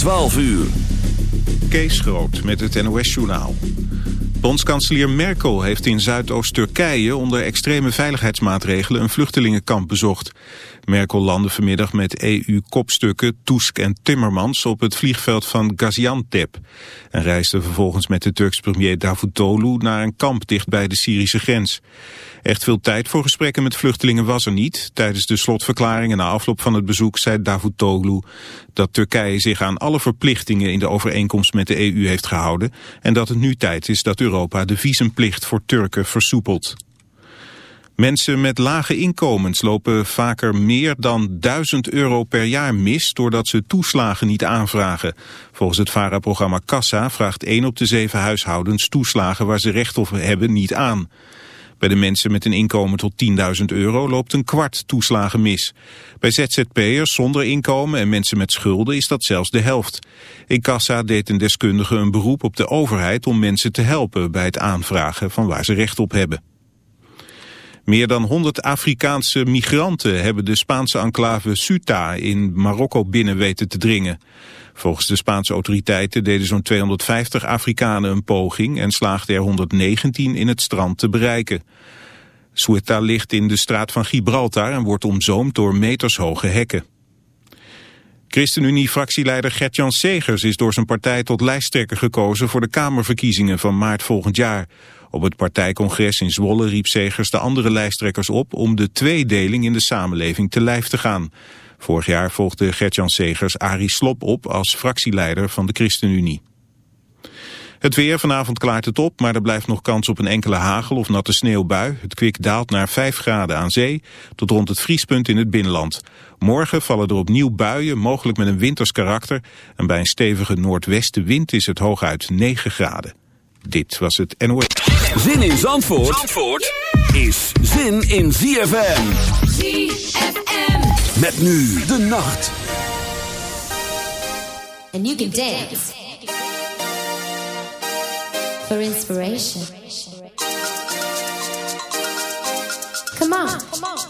12 uur. Kees Groot met het NOS-journaal. Bondskanselier Merkel heeft in Zuidoost-Turkije onder extreme veiligheidsmaatregelen een vluchtelingenkamp bezocht. Merkel landde vanmiddag met EU-kopstukken Tusk en Timmermans op het vliegveld van Gaziantep. En reisde vervolgens met de Turks premier Davutoglu naar een kamp dicht bij de Syrische grens. Echt veel tijd voor gesprekken met vluchtelingen was er niet. Tijdens de slotverklaring en na afloop van het bezoek zei Davutoglu dat Turkije zich aan alle verplichtingen in de overeenkomst met de EU heeft gehouden en dat het nu tijd is dat Europa de visumplicht voor Turken versoepelt. Mensen met lage inkomens lopen vaker meer dan 1000 euro per jaar mis doordat ze toeslagen niet aanvragen. Volgens het VARA-programma Kassa vraagt 1 op de 7 huishoudens toeslagen waar ze recht op hebben niet aan. Bij de mensen met een inkomen tot 10.000 euro loopt een kwart toeslagen mis. Bij ZZP'ers zonder inkomen en mensen met schulden is dat zelfs de helft. In Kassa deed een deskundige een beroep op de overheid om mensen te helpen bij het aanvragen van waar ze recht op hebben. Meer dan 100 Afrikaanse migranten hebben de Spaanse enclave Ceuta in Marokko binnen weten te dringen. Volgens de Spaanse autoriteiten deden zo'n 250 Afrikanen een poging en slaagden er 119 in het strand te bereiken. Ceuta ligt in de straat van Gibraltar en wordt omzoomd door metershoge hekken. ChristenUnie-fractieleider Gert-Jan Segers is door zijn partij tot lijsttrekker gekozen voor de Kamerverkiezingen van maart volgend jaar. Op het partijcongres in Zwolle riep Segers de andere lijsttrekkers op om de tweedeling in de samenleving te lijf te gaan. Vorig jaar volgde Gertjan Segers Arie Slop op als fractieleider van de ChristenUnie. Het weer, vanavond klaart het op, maar er blijft nog kans op een enkele hagel of natte sneeuwbui. Het kwik daalt naar 5 graden aan zee, tot rond het vriespunt in het binnenland. Morgen vallen er opnieuw buien, mogelijk met een winters karakter. En bij een stevige noordwestenwind is het hooguit 9 graden. Dit was het NOS. Zin in Zandvoort, Zandvoort is zin in ZFM. ZFM. Met nu de nacht. And you can dance. For inspiration. Come on. And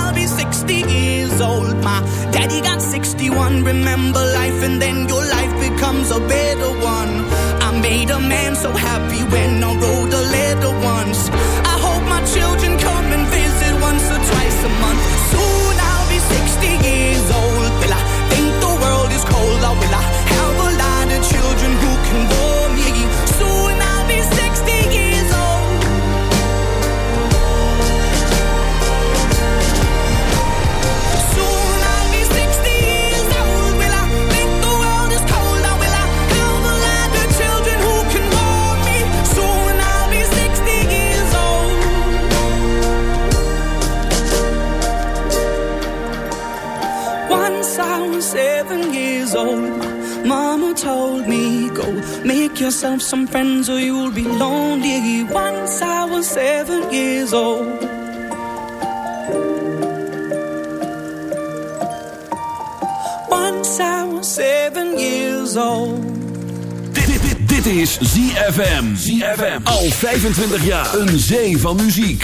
be 60 years old. My daddy got 61. Remember life, and then your life becomes a better one. I made a man so happy when I wrote a letter once. Friends or you'll be lonely. Once I was seven years old. Once I was seven years old. Dit, dit, dit, dit is ZFM. ZFM. Al 25 jaar. Een zee van muziek.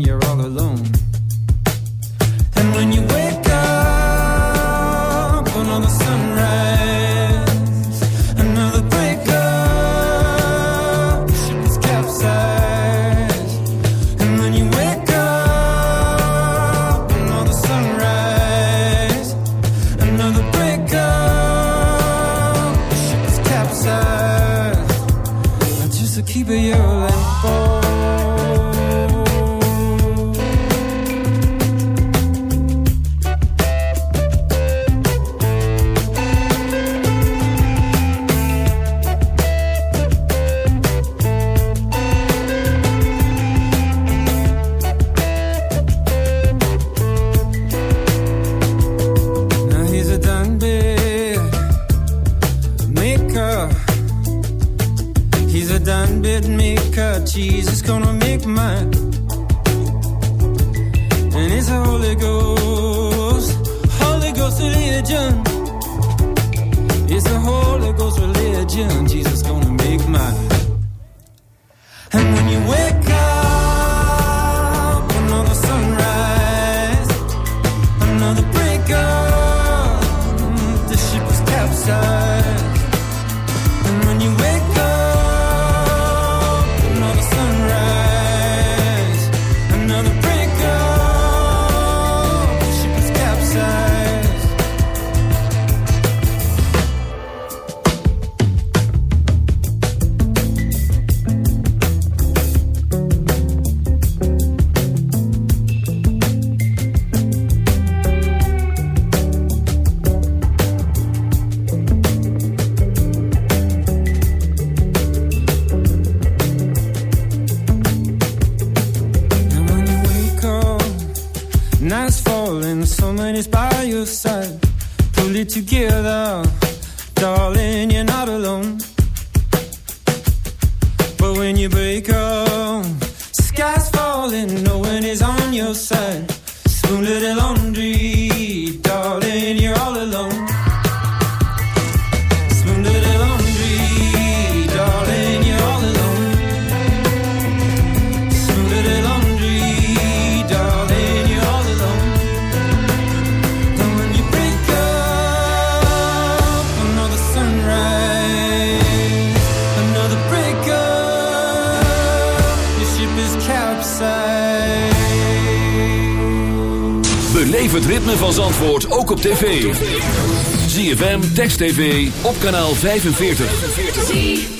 You're all alone. TV, op kanaal 45.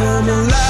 come alive.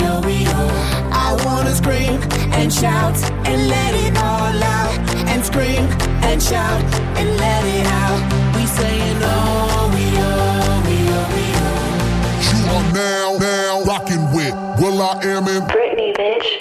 We we. I wanna scream and shout and let it all out. And scream and shout and let it out. We saying oh, we oh, we oh, we oh. You are now, now rocking with will.i.am in Britney, bitch.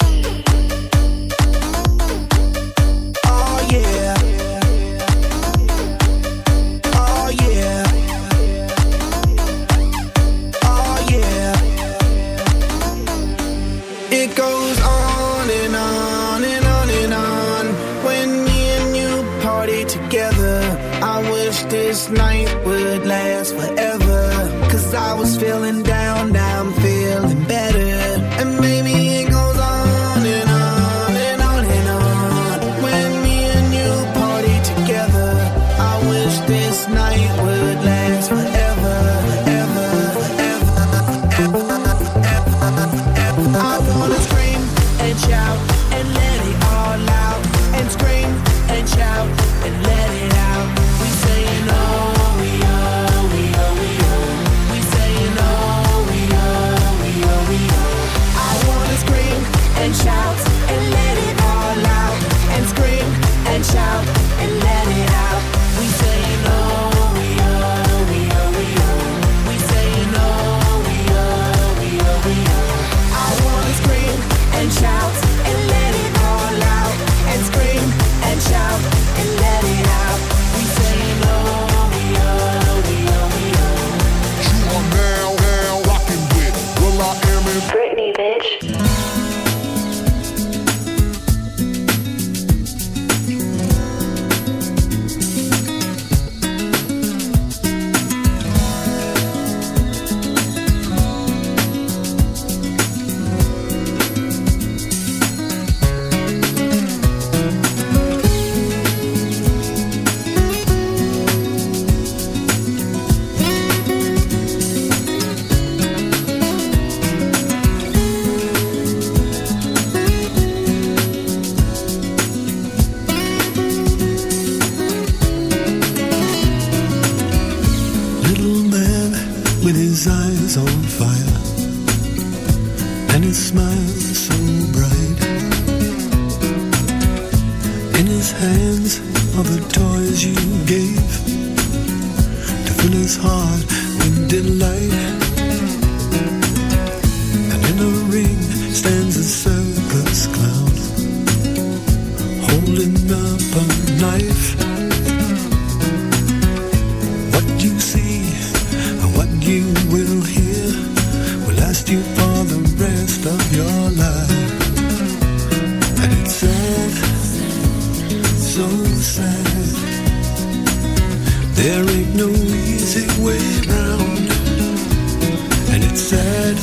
It's sad,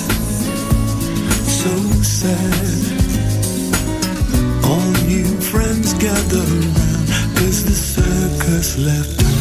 so sad. All new friends gather the circus left.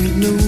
no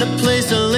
Find a place to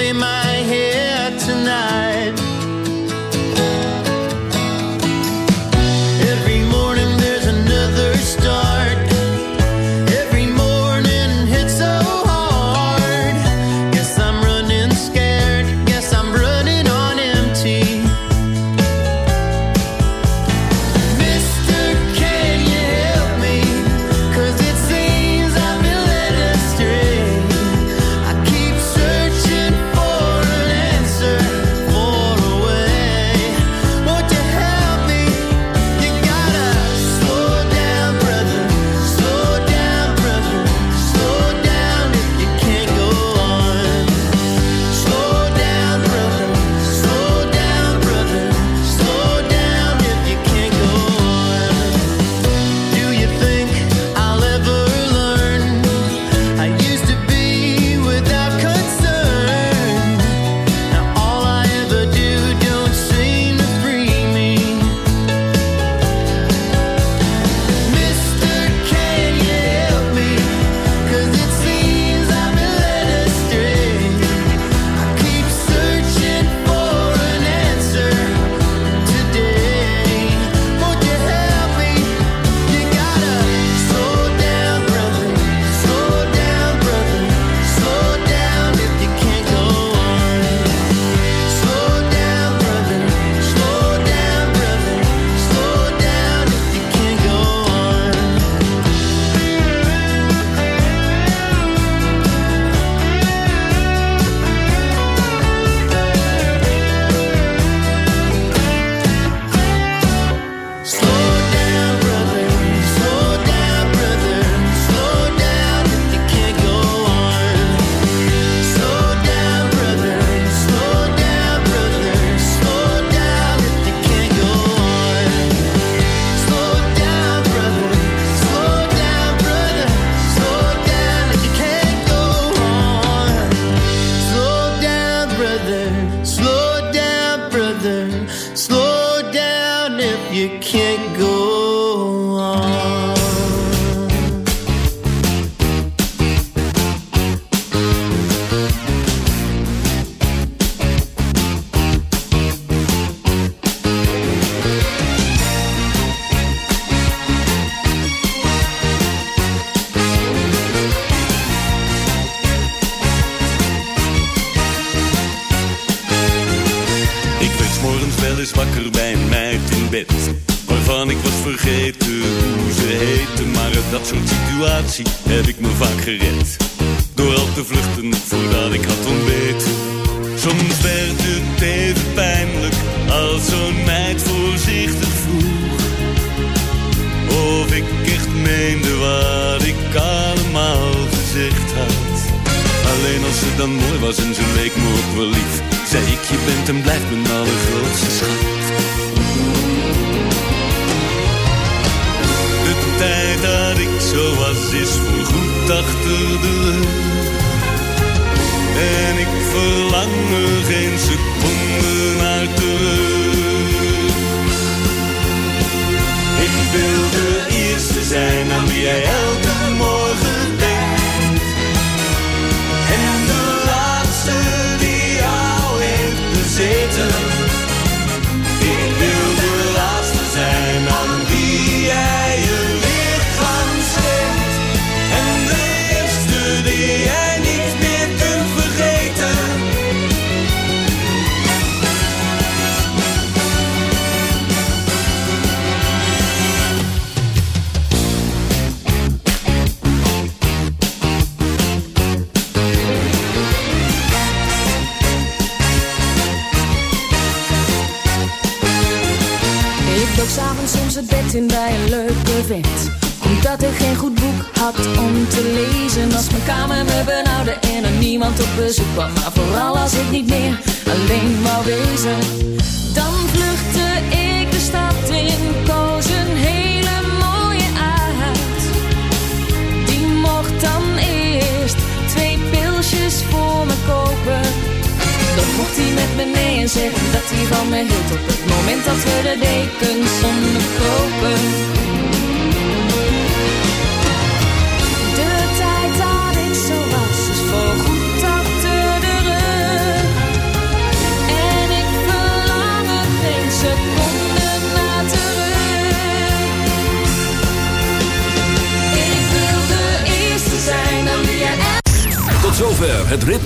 zijn aan wie jij